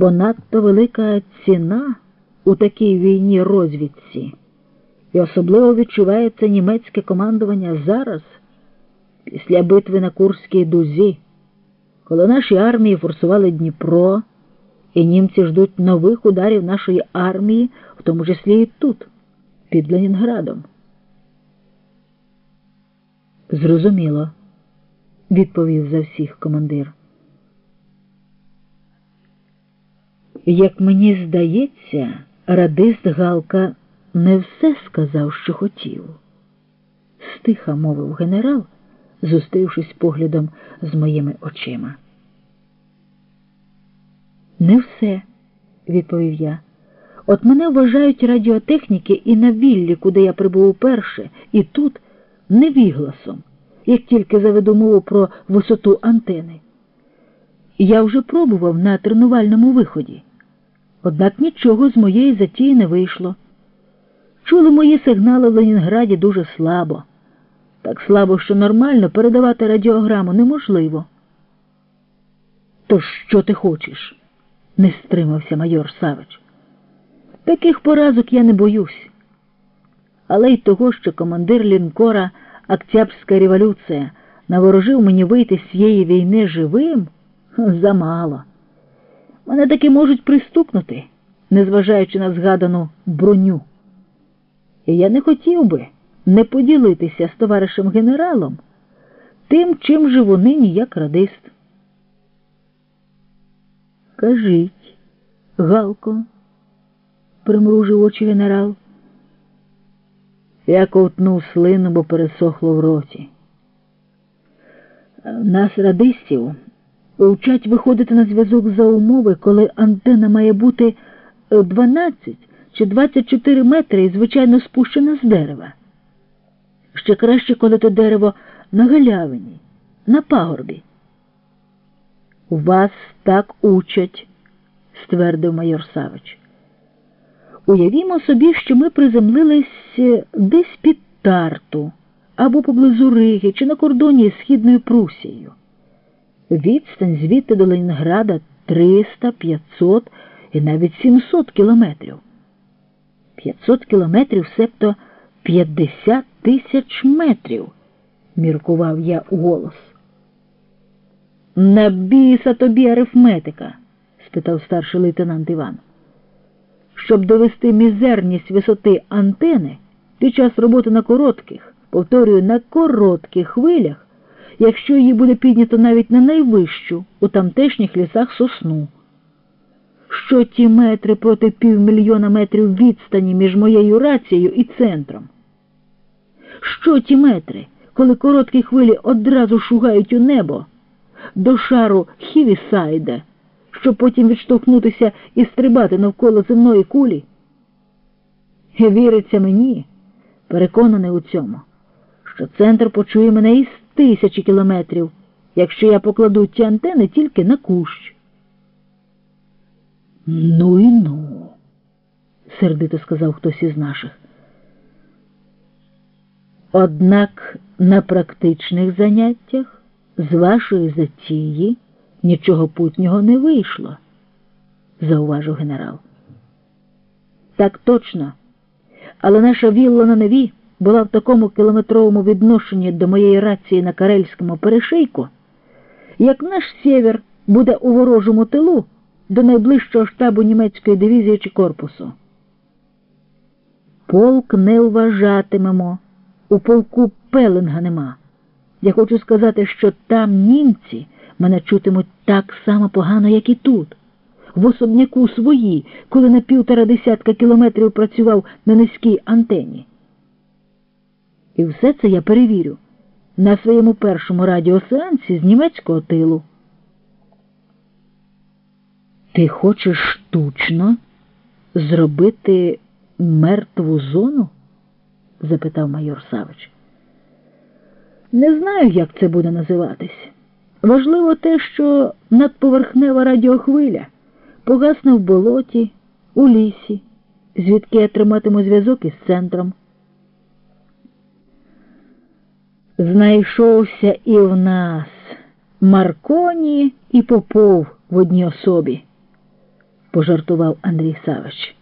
бо надто велика ціна у такій війні розвідці, і особливо відчувається німецьке командування зараз, після битви на Курській дузі, коли наші армії форсували Дніпро, і німці ждуть нових ударів нашої армії, в тому числі і тут, під Ленінградом. Зрозуміло, відповів за всіх командир. Як мені здається, радист Галка не все сказав, що хотів. Стиха мовив генерал, зустрівшись поглядом з моїми очима. Не все, відповів я. От мене вважають радіотехніки і на віллі, куди я прибув уперше, і тут невігласом, як тільки заведу мову про висоту антени. Я вже пробував на тренувальному виході. Однак нічого з моєї затії не вийшло. Чули мої сигнали в Ленінграді дуже слабо. Так слабо, що нормально передавати радіограму неможливо. То що ти хочеш? не стримався майор Савич. Таких поразок я не боюсь. Але й того, що командир лінкора Октябрська революція наворожив мені вийти з цієї війни живим замало. Мене таки можуть пристукнути, незважаючи на згадану броню. І я не хотів би не поділитися з товаришем генералом тим, чим живу нині як радист. Кажіть, Галко, примружив очі генерал. Я ковтнув слину, бо пересохло в роті. Нас радистів вчать виходити на зв'язок за умови, коли антена має бути 12 чи 24 метри і, звичайно, спущена з дерева. Ще краще, коли то дерево на галявині, на пагорбі. Вас так учать, ствердив майор Савич. Уявімо собі, що ми приземлились десь під тарту або поблизу Риги чи на кордоні з Східною Прусією. Відстань звідти до Ленінграда 300, 500 і навіть 700 кілометрів. 500 кілометрів, себто 50 тисяч метрів, міркував я у голос. Не біса тобі арифметика? спитав старший лейтенант Іван. Щоб довести мізерність висоти антени під час роботи на коротких, повторюю, на коротких хвилях, якщо її буде піднято навіть на найвищу у тамтешніх лісах сосну. Що ті метри проти півмільйона метрів відстані між моєю рацією і центром? Що ті метри, коли короткі хвилі одразу шугають у небо до шару Хівісайда, щоб потім відштовхнутися і стрибати навколо земної кулі? Віриться мені, переконаний у цьому, що центр почує мене із тисячі кілометрів, якщо я покладу ці антени тільки на кущ. Ну і ну, сердито сказав хтось із наших. Однак на практичних заняттях з вашої затії нічого путнього не вийшло, зауважив генерал. Так точно, але наша вілла на Неві була в такому кілометровому відношенні до моєї рації на Карельському перешийку, як наш сєвєр буде у ворожому тилу до найближчого штабу німецької дивізії чи корпусу. Полк не вважатимемо, у полку пеленга нема. Я хочу сказати, що там німці мене чутимуть так само погано, як і тут. В особняку свої, коли на півтора десятка кілометрів працював на низькій антені. І все це я перевірю на своєму першому радіосеансі з німецького тилу. Ти хочеш штучно зробити мертву зону? запитав майор Савич. Не знаю, як це буде називатись. Важливо те, що надповерхнева радіохвиля погасне в болоті, у лісі, звідки я триматиму зв'язок із центром. Знайшовся і в нас Марконі і Попов в одній особі пожартував Андрій Савич.